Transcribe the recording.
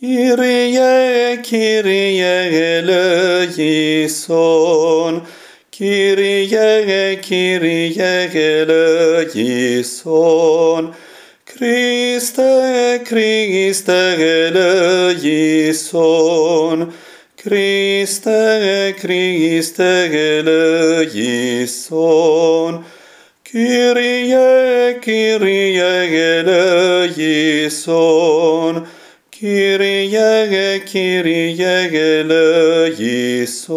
Kyrie, Kyrie eleison. Kyrie, Kyrie eleison. Christe, Christe eleison. Christe, Christe eleison. Kyrie, Kyrie eleison. Kyrie, Kyrie eleison. Kyrie, Kyrie, eleison.